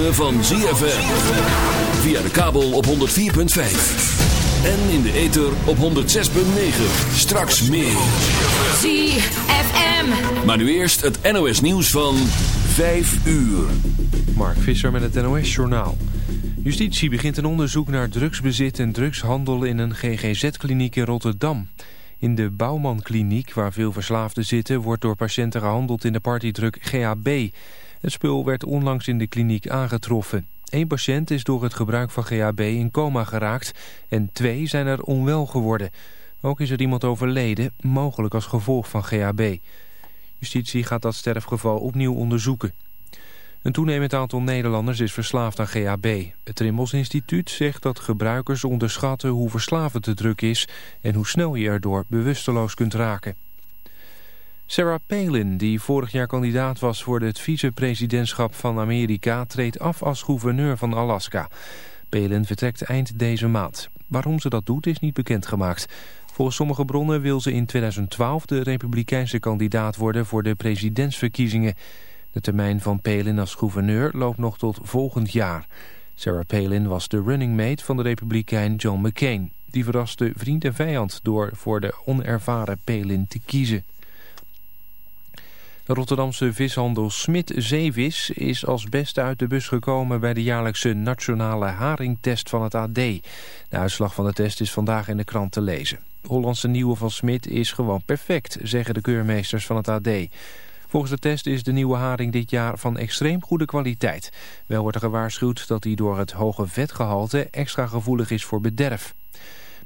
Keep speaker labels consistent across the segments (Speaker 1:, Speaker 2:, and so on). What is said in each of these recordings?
Speaker 1: ritme van ZFM. Via de kabel op 104.5. En in de ether op 106.9. Straks meer.
Speaker 2: ZFM.
Speaker 1: Maar nu eerst het NOS nieuws van 5 uur.
Speaker 3: Mark Visser met het NOS Journaal. Justitie begint een onderzoek naar drugsbezit en drugshandel in een GGZ-kliniek in Rotterdam. In de Bouwman-kliniek, waar veel verslaafden zitten, wordt door patiënten gehandeld in de partydruk GHB. Het spul werd onlangs in de kliniek aangetroffen. Eén patiënt is door het gebruik van GHB in coma geraakt en twee zijn er onwel geworden. Ook is er iemand overleden, mogelijk als gevolg van GHB. Justitie gaat dat sterfgeval opnieuw onderzoeken. Een toenemend aantal Nederlanders is verslaafd aan GHB. Het Trimbos Instituut zegt dat gebruikers onderschatten hoe verslavend de druk is... en hoe snel je erdoor bewusteloos kunt raken. Sarah Palin, die vorig jaar kandidaat was voor het vicepresidentschap van Amerika... treedt af als gouverneur van Alaska. Palin vertrekt eind deze maand. Waarom ze dat doet is niet bekendgemaakt. Volgens sommige bronnen wil ze in 2012 de republikeinse kandidaat worden voor de presidentsverkiezingen... De termijn van Palin als gouverneur loopt nog tot volgend jaar. Sarah Palin was de running mate van de republikein John McCain. Die verraste vriend en vijand door voor de onervaren Palin te kiezen. Rotterdamse vishandel Smit Zeevis is als beste uit de bus gekomen bij de jaarlijkse nationale haringtest van het AD. De uitslag van de test is vandaag in de krant te lezen. Hollandse nieuwe van Smit is gewoon perfect, zeggen de keurmeesters van het AD. Volgens de test is de nieuwe haring dit jaar van extreem goede kwaliteit. Wel wordt er gewaarschuwd dat hij door het hoge vetgehalte extra gevoelig is voor bederf.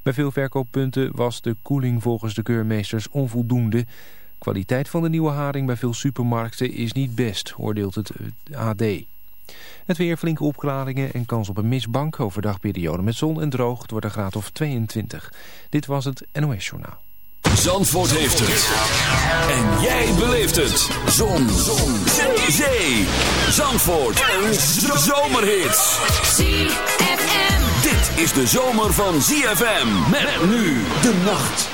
Speaker 3: Bij veel verkooppunten was de koeling volgens de keurmeesters onvoldoende. Kwaliteit van de nieuwe haring bij veel supermarkten is niet best, oordeelt het AD. Het weer flinke opklaringen en kans op een misbank. Overdagperiode met zon en droog. Het wordt een graad of 22. Dit was het NOS Journaal.
Speaker 1: Zandvoort heeft het. En jij beleeft het. Zon. Zon. Zee. Zandvoort. Een zomerhit.
Speaker 2: ZFM.
Speaker 1: Dit is de zomer van ZFM. Met nu de nacht.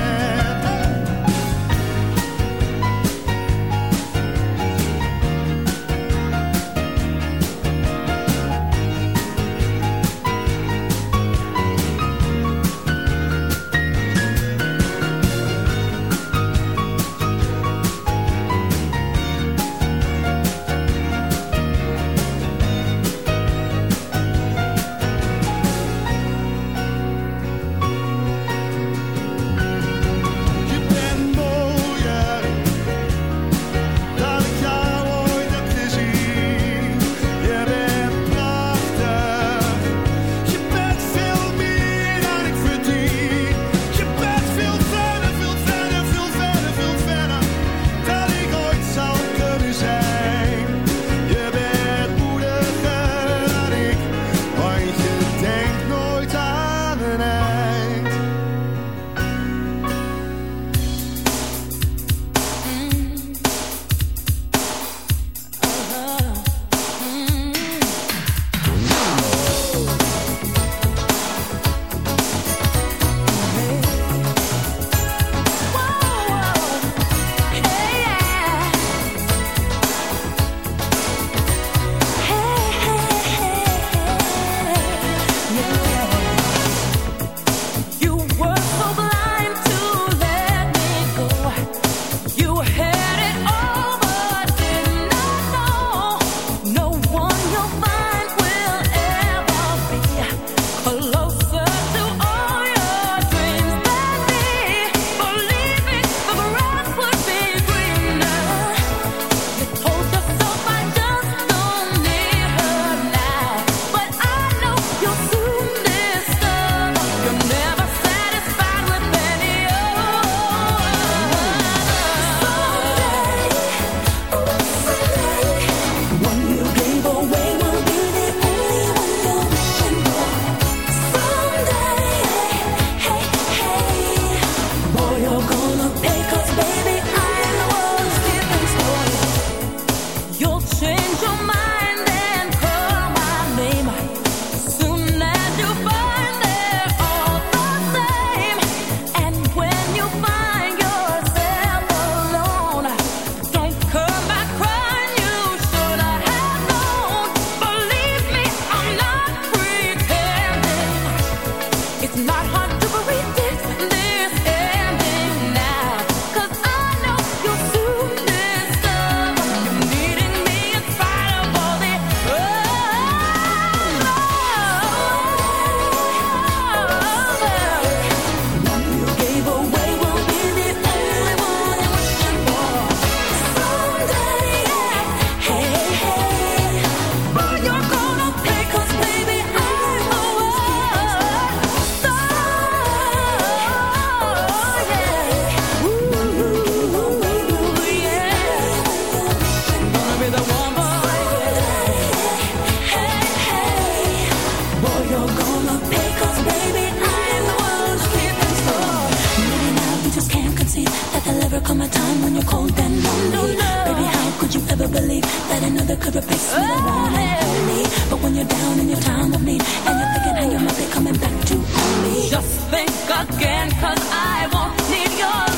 Speaker 4: ever come a time when you're cold and lonely? Baby, how could you ever believe that another could replace me, the one and only? But when you're down in your time of need and you're thinking how you might be coming back to me,
Speaker 5: just think again, cause I won't need your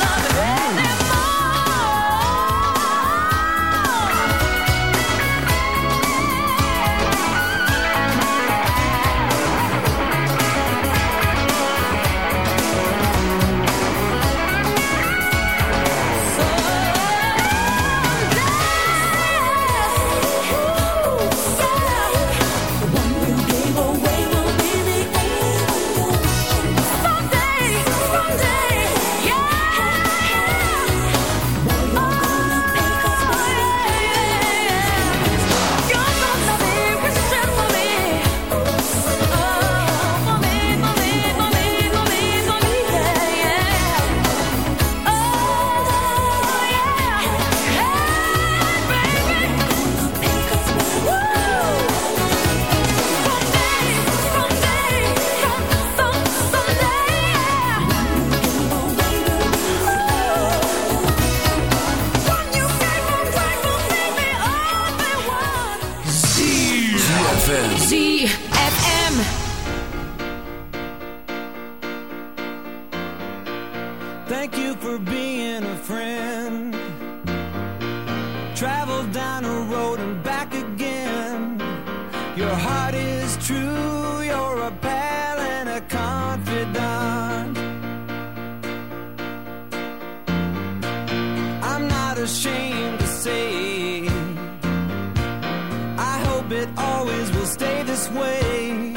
Speaker 6: always will stay this way.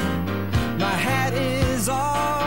Speaker 6: My hat is off.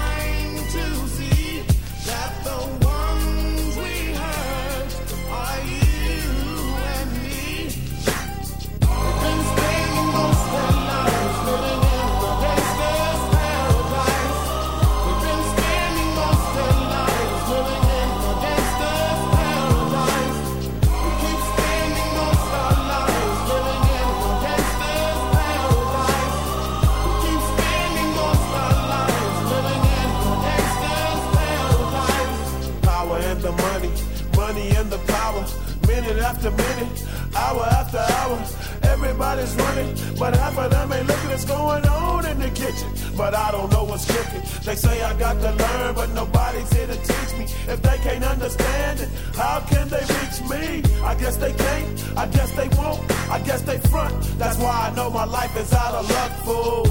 Speaker 7: my life is out of luck, fool.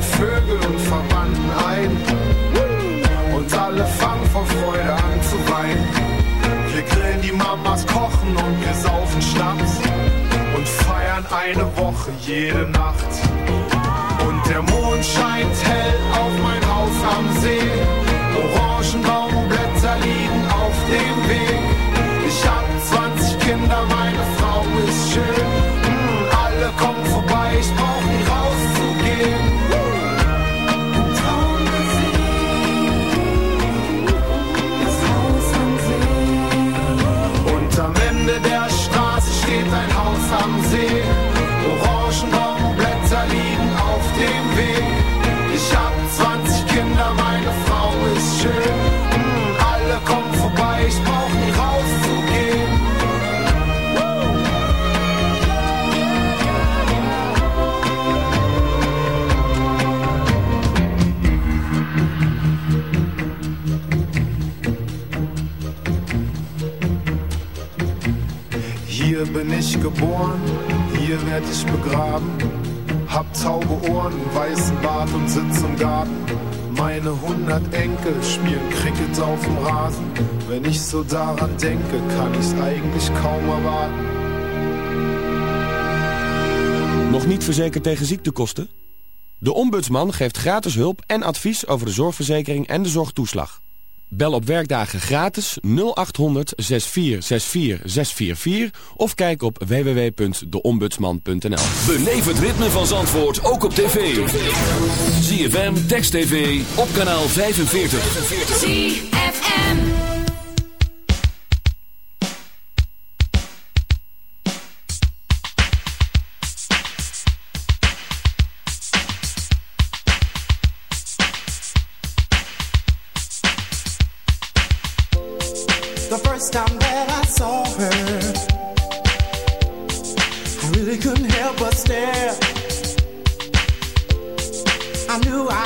Speaker 8: eine Woche jede Nacht. Und der Mond scheint hell auf mein Haus am See. Hier bin ich geboren, hier werd ich begraben. Hab taube Ohren, weißen Bart und sitz im Garten. Meine hundert Enkel spielen Cricket auf dem Rasen. Wenn ich so daran denke, kann ich's eigentlich kaum erwarten.
Speaker 9: Nog niet verzekerd tegen ziektekosten? De Ombudsman geeft gratis hulp en advies over de zorgverzekering en de zorgtoeslag. Bel op werkdagen gratis 0800 6464 644 of kijk op www.deombudsman.nl.
Speaker 1: Beleef het ritme van Zandvoort ook op tv. ZFM, Text TV, op kanaal 45.
Speaker 2: ZFM.
Speaker 6: Time that I saw her, I really couldn't help but stare. I knew I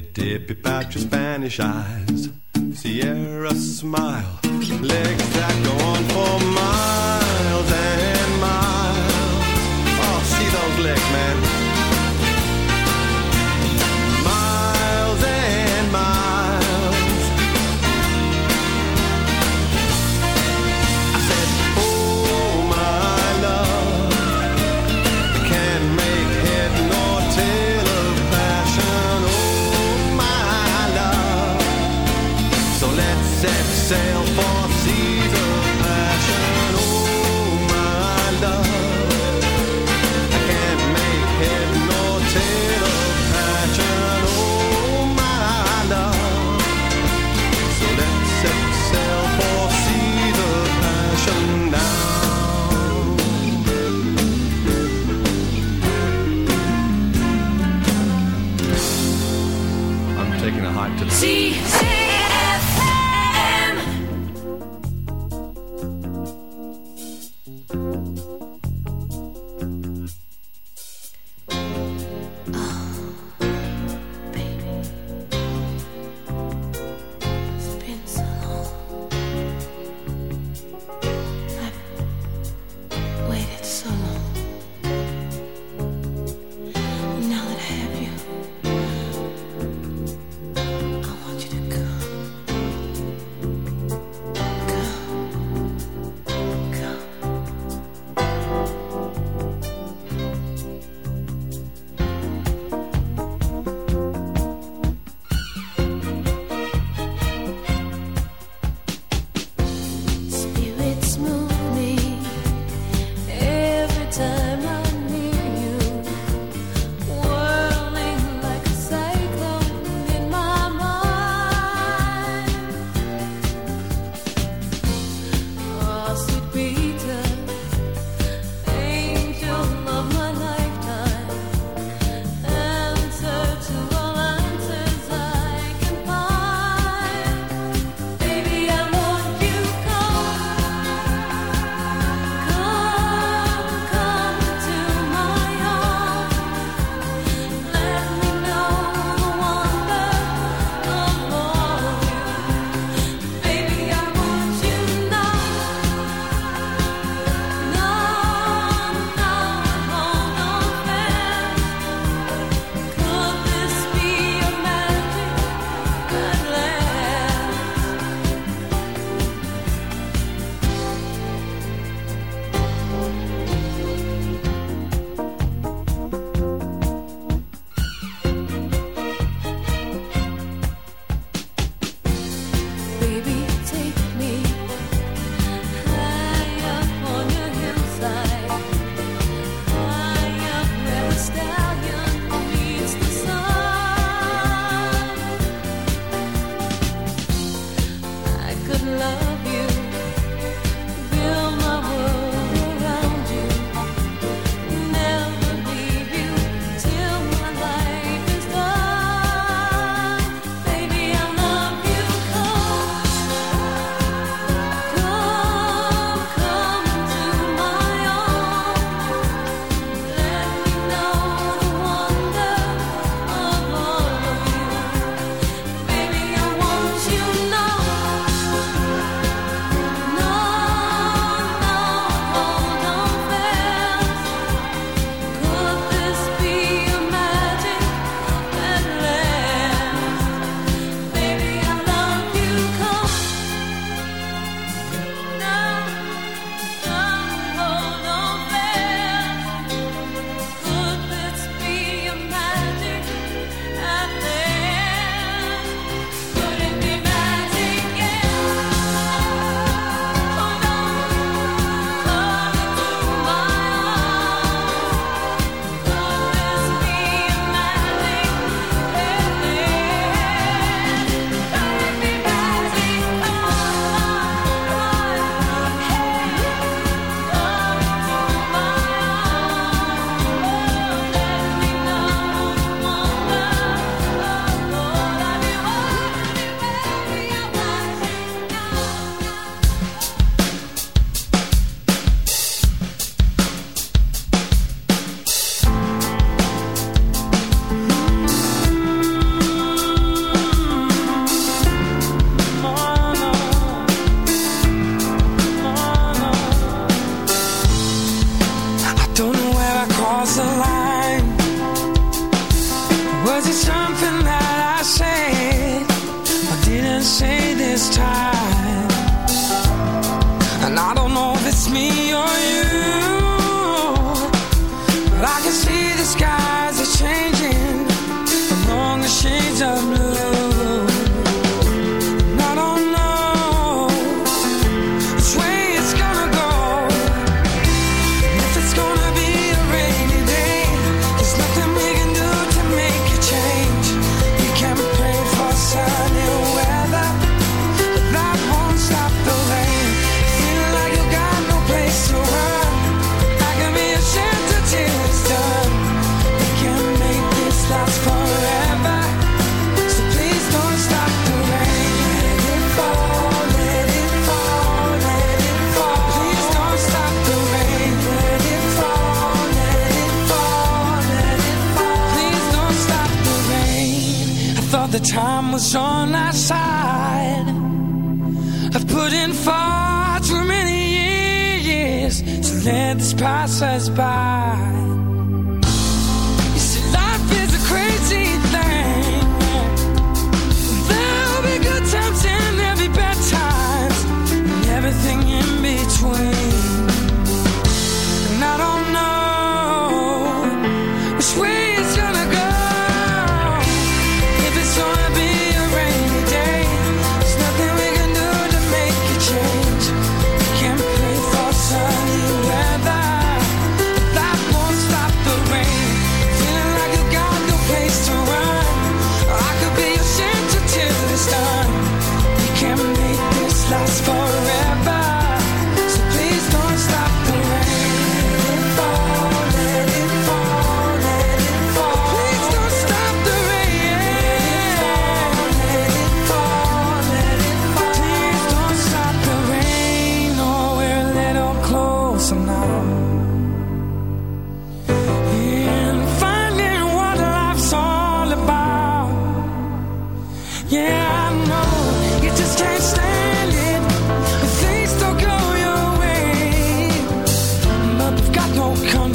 Speaker 10: tippy pat your Spanish eyes, Sierra smile, legs that go on for miles. see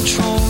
Speaker 11: control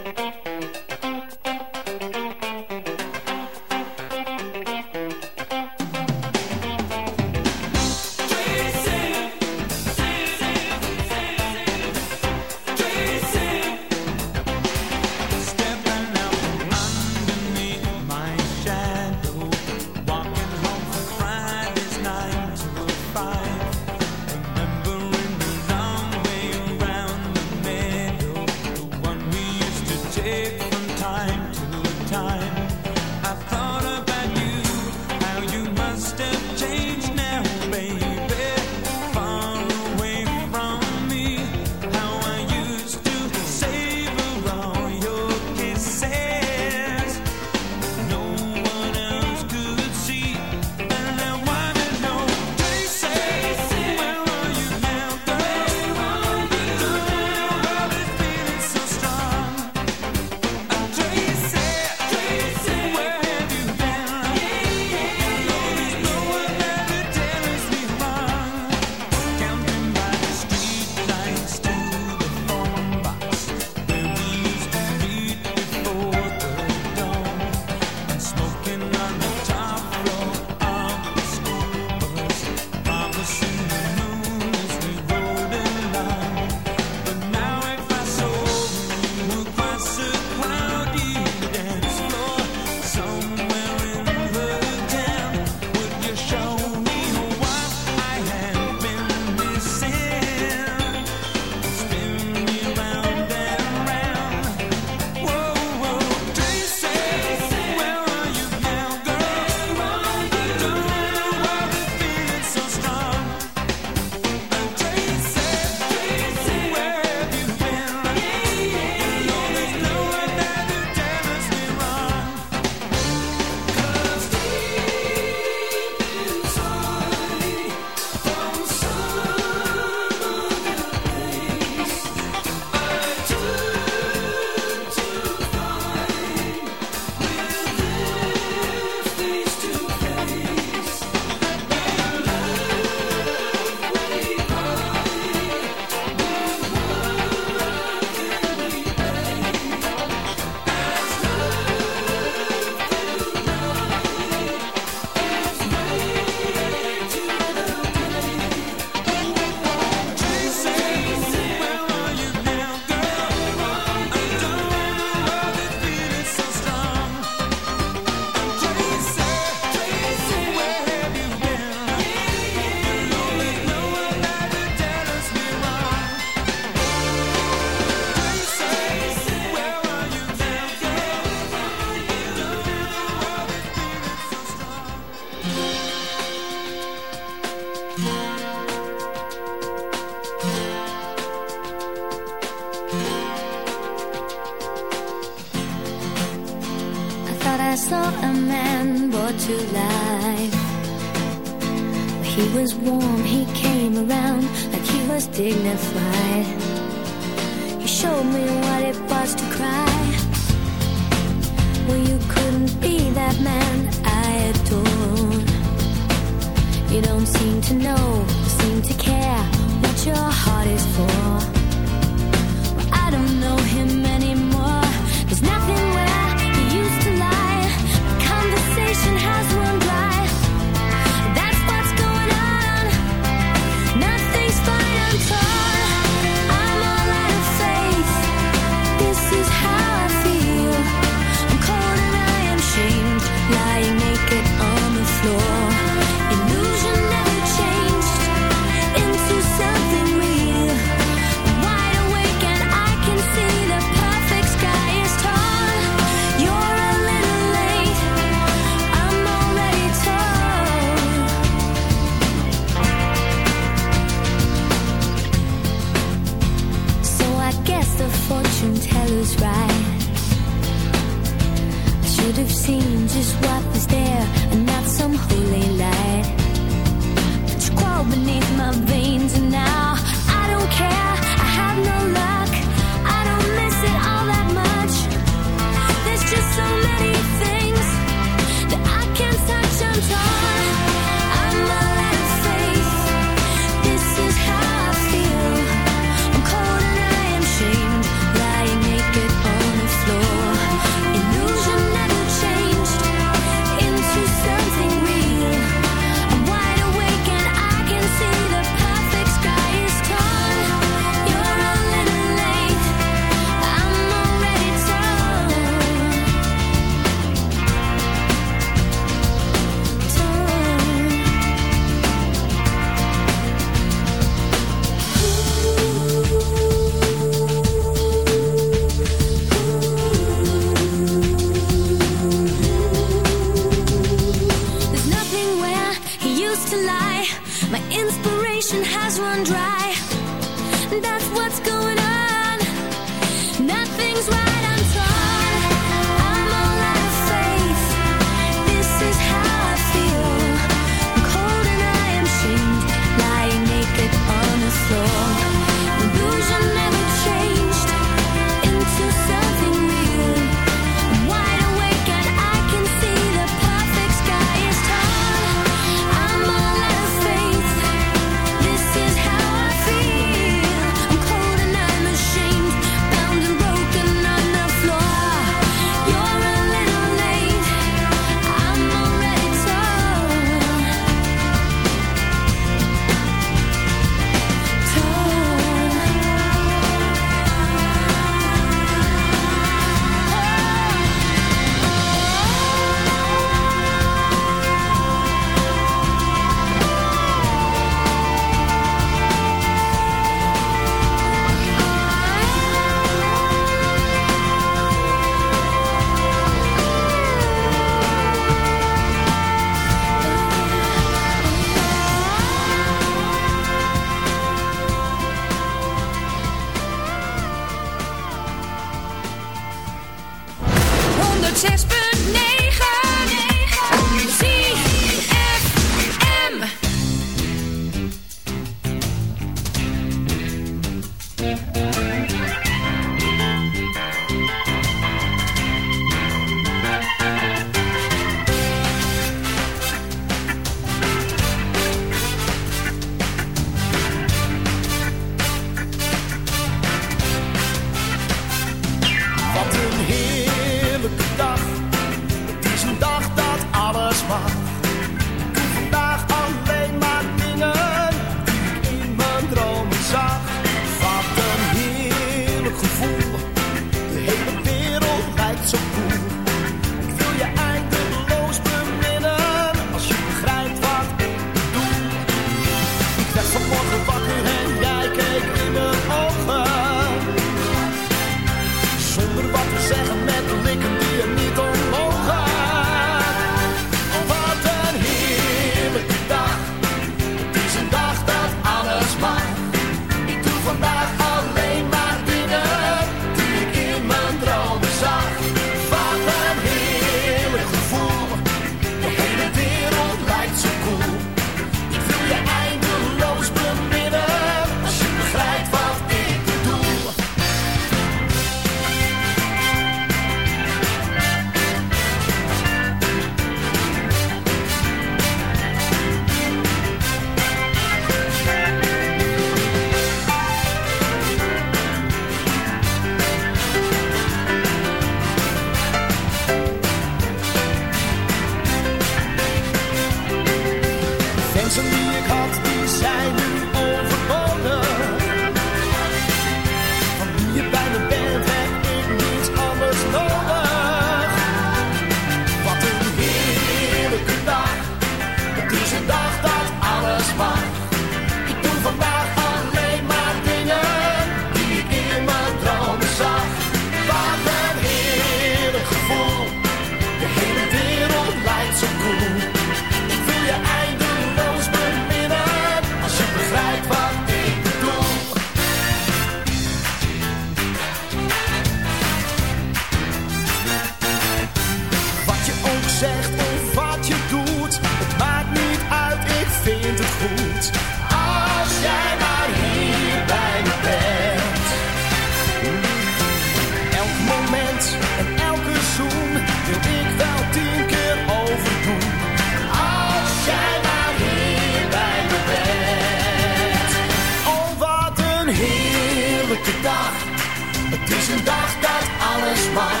Speaker 6: Het is een dag dat alles mag.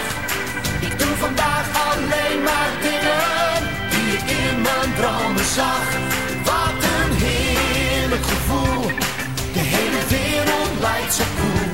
Speaker 6: Ik doe vandaag alleen maar dingen die ik in mijn dromen zag. Wat een
Speaker 5: heerlijk gevoel. De hele wereld lijkt zo
Speaker 12: koel.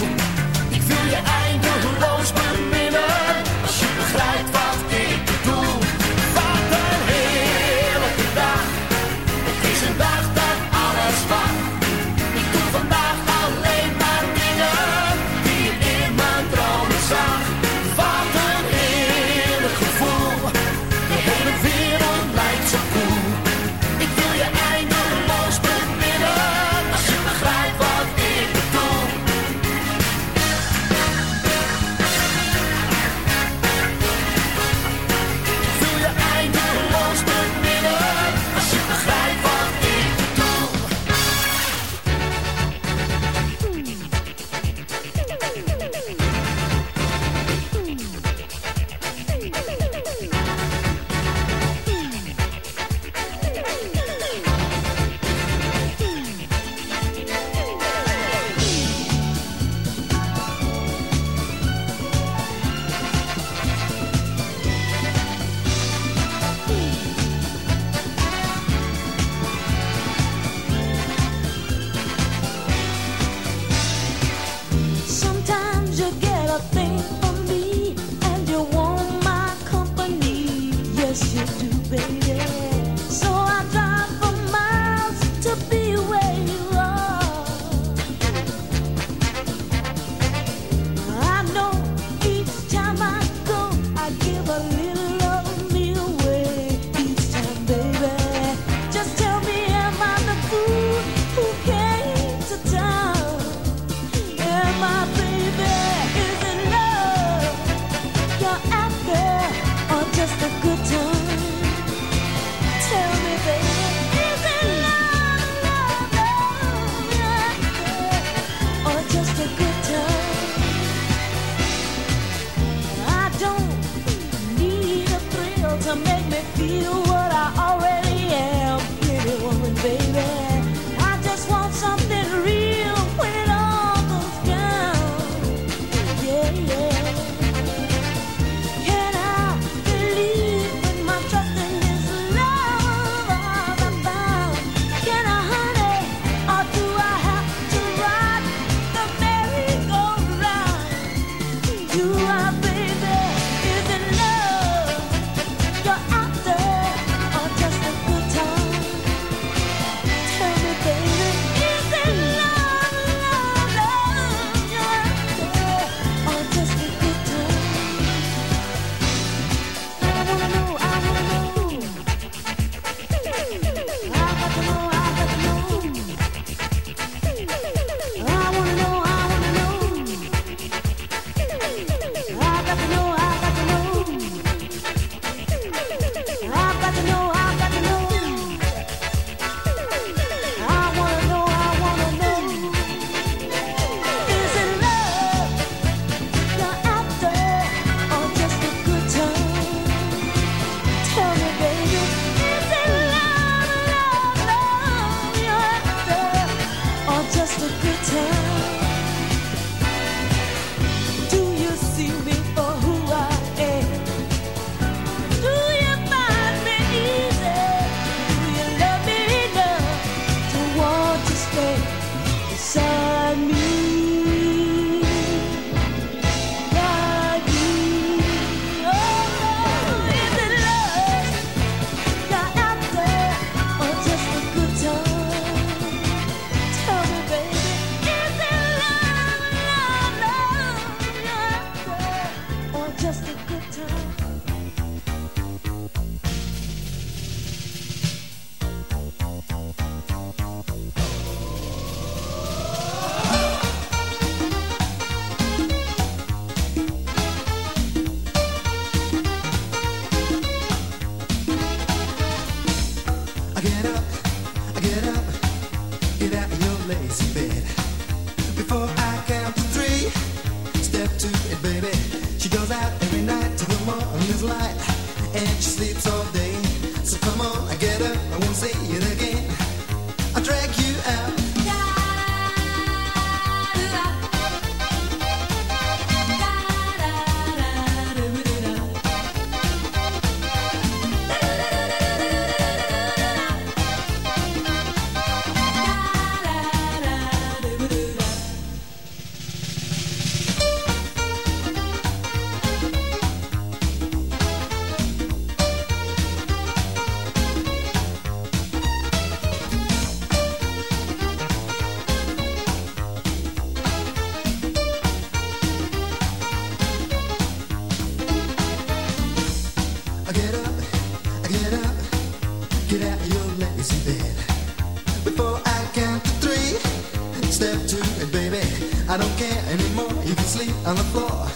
Speaker 12: On the floor.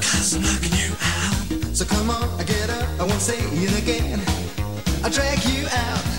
Speaker 12: Cause I'm knocking you out. So come on, I get up. I won't say it again. I'll drag you out.